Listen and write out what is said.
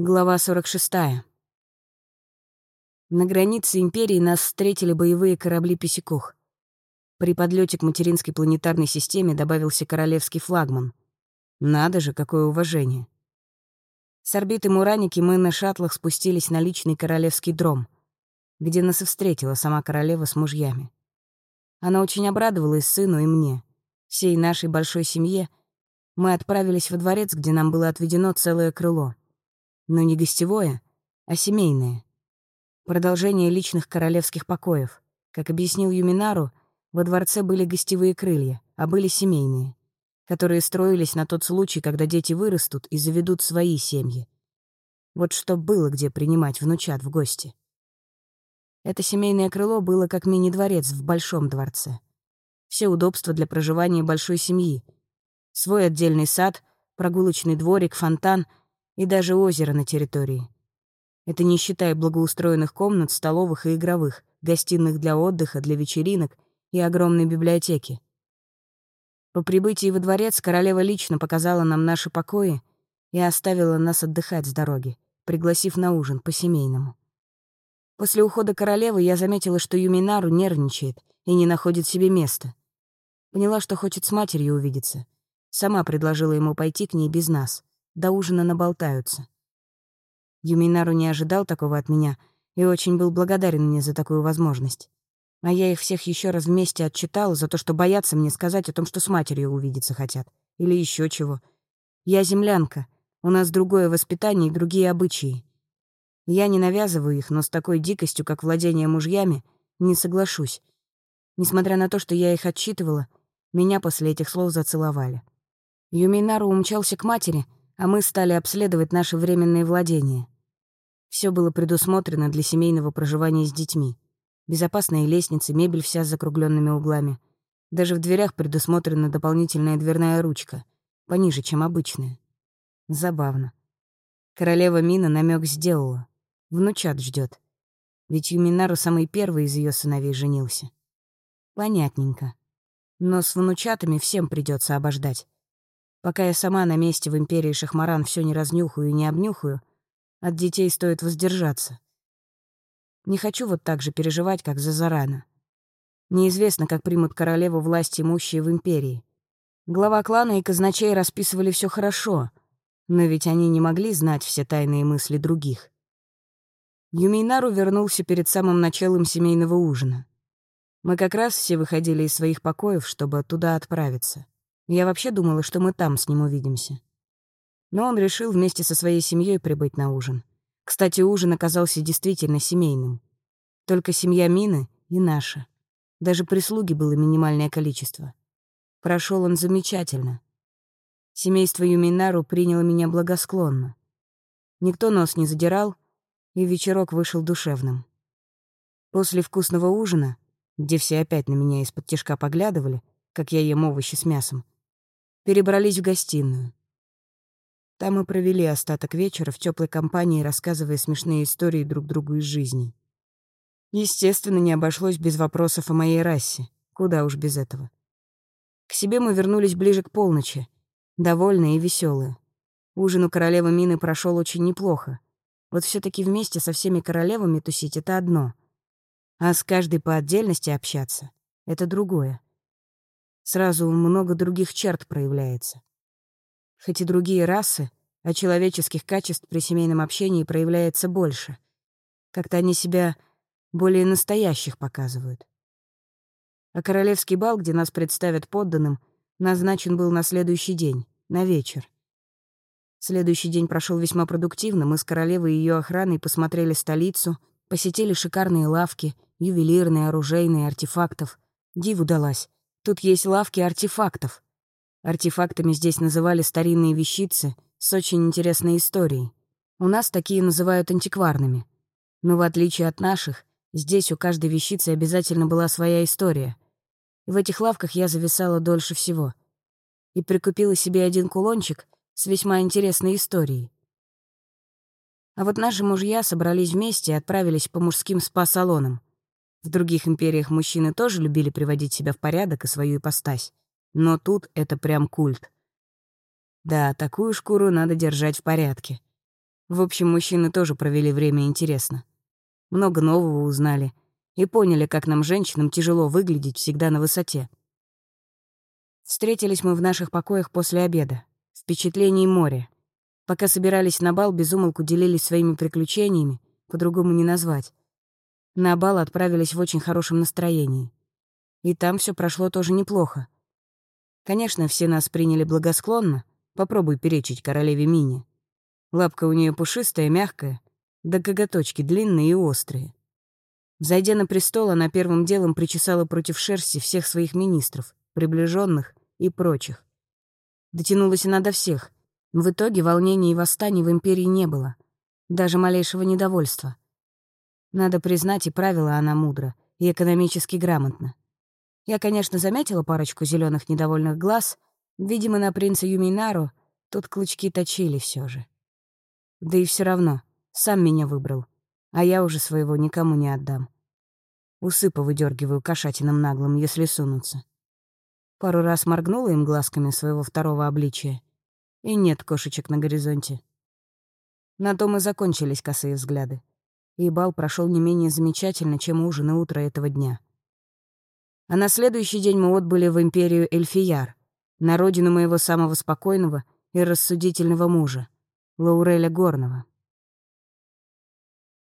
Глава 46. На границе Империи нас встретили боевые корабли «Песекух». При подлете к материнской планетарной системе добавился королевский флагман. Надо же, какое уважение. С орбиты Мураники мы на шаттлах спустились на личный королевский дром, где нас и встретила сама королева с мужьями. Она очень обрадовалась сыну и мне, всей нашей большой семье. Мы отправились во дворец, где нам было отведено целое крыло — но не гостевое, а семейное. Продолжение личных королевских покоев. Как объяснил Юминару, во дворце были гостевые крылья, а были семейные, которые строились на тот случай, когда дети вырастут и заведут свои семьи. Вот что было где принимать внучат в гости. Это семейное крыло было как мини-дворец в большом дворце. Все удобства для проживания большой семьи. Свой отдельный сад, прогулочный дворик, фонтан — и даже озеро на территории. Это не считая благоустроенных комнат, столовых и игровых, гостиных для отдыха, для вечеринок и огромной библиотеки. По прибытии во дворец королева лично показала нам наши покои и оставила нас отдыхать с дороги, пригласив на ужин по-семейному. После ухода королевы я заметила, что Юминару нервничает и не находит себе места. Поняла, что хочет с матерью увидеться. Сама предложила ему пойти к ней без нас до ужина наболтаются. Юминару не ожидал такого от меня и очень был благодарен мне за такую возможность. А я их всех еще раз вместе отчитала за то, что боятся мне сказать о том, что с матерью увидеться хотят. Или еще чего. Я землянка. У нас другое воспитание и другие обычаи. Я не навязываю их, но с такой дикостью, как владение мужьями, не соглашусь. Несмотря на то, что я их отчитывала, меня после этих слов зацеловали. Юминару умчался к матери — а мы стали обследовать наши временные владения. Все было предусмотрено для семейного проживания с детьми. Безопасные лестницы, мебель вся с закругленными углами. Даже в дверях предусмотрена дополнительная дверная ручка, пониже, чем обычная. Забавно. Королева Мина намек сделала. Внучат ждет. Ведь Юминару самый первый из ее сыновей женился. Понятненько. Но с внучатами всем придется обождать. Пока я сама на месте в империи Шахмаран все не разнюхаю и не обнюхаю, от детей стоит воздержаться. Не хочу вот так же переживать, как за Зарана. Неизвестно, как примут королеву власть имущие в империи. Глава клана и казначей расписывали все хорошо, но ведь они не могли знать все тайные мысли других. Юмейнару вернулся перед самым началом семейного ужина. Мы как раз все выходили из своих покоев, чтобы туда отправиться. Я вообще думала, что мы там с ним увидимся. Но он решил вместе со своей семьей прибыть на ужин. Кстати, ужин оказался действительно семейным. Только семья Мины и наша. Даже прислуги было минимальное количество. Прошел он замечательно. Семейство Юминару приняло меня благосклонно. Никто нос не задирал, и вечерок вышел душевным. После вкусного ужина, где все опять на меня из-под тишка поглядывали, как я ем овощи с мясом, перебрались в гостиную. Там мы провели остаток вечера в теплой компании, рассказывая смешные истории друг другу из жизни. Естественно, не обошлось без вопросов о моей расе. Куда уж без этого. К себе мы вернулись ближе к полночи, довольные и веселые. Ужин у королевы Мины прошел очень неплохо. Вот все таки вместе со всеми королевами тусить — это одно. А с каждой по отдельности общаться — это другое сразу много других черт проявляется. Хоть и другие расы, а человеческих качеств при семейном общении проявляется больше. Как-то они себя более настоящих показывают. А королевский бал, где нас представят подданным, назначен был на следующий день, на вечер. Следующий день прошел весьма продуктивно. Мы с королевой и ее охраной посмотрели столицу, посетили шикарные лавки, ювелирные, оружейные, артефактов. Диву далась. Тут есть лавки артефактов. Артефактами здесь называли старинные вещицы с очень интересной историей. У нас такие называют антикварными. Но в отличие от наших, здесь у каждой вещицы обязательно была своя история. В этих лавках я зависала дольше всего. И прикупила себе один кулончик с весьма интересной историей. А вот наши мужья собрались вместе и отправились по мужским спа-салонам. В других империях мужчины тоже любили приводить себя в порядок и свою ипостась. Но тут это прям культ. Да, такую шкуру надо держать в порядке. В общем, мужчины тоже провели время интересно. Много нового узнали и поняли, как нам, женщинам, тяжело выглядеть всегда на высоте. Встретились мы в наших покоях после обеда. Впечатлений море. Пока собирались на бал, безумолку делились своими приключениями, по-другому не назвать. На бал отправились в очень хорошем настроении. И там все прошло тоже неплохо. Конечно, все нас приняли благосклонно. Попробуй перечить королеве Мине. Лапка у нее пушистая, мягкая, да коготочки длинные и острые. Зайдя на престол, она первым делом причесала против шерсти всех своих министров, приближенных и прочих. Дотянулась она до всех. В итоге волнений и восстаний в империи не было. Даже малейшего недовольства. Надо признать, и правила она мудро, и экономически грамотно. Я, конечно, заметила парочку зеленых недовольных глаз. Видимо, на принца Юминару тут клычки точили все же. Да и все равно, сам меня выбрал, а я уже своего никому не отдам. Усы повыдергиваю кошатином наглым, если сунутся. Пару раз моргнула им глазками своего второго обличия. И нет кошечек на горизонте. На том и закончились косые взгляды. И бал прошел не менее замечательно, чем ужин и утро этого дня. А на следующий день мы отбыли в империю Эльфияр, на родину моего самого спокойного и рассудительного мужа — Лауреля Горного.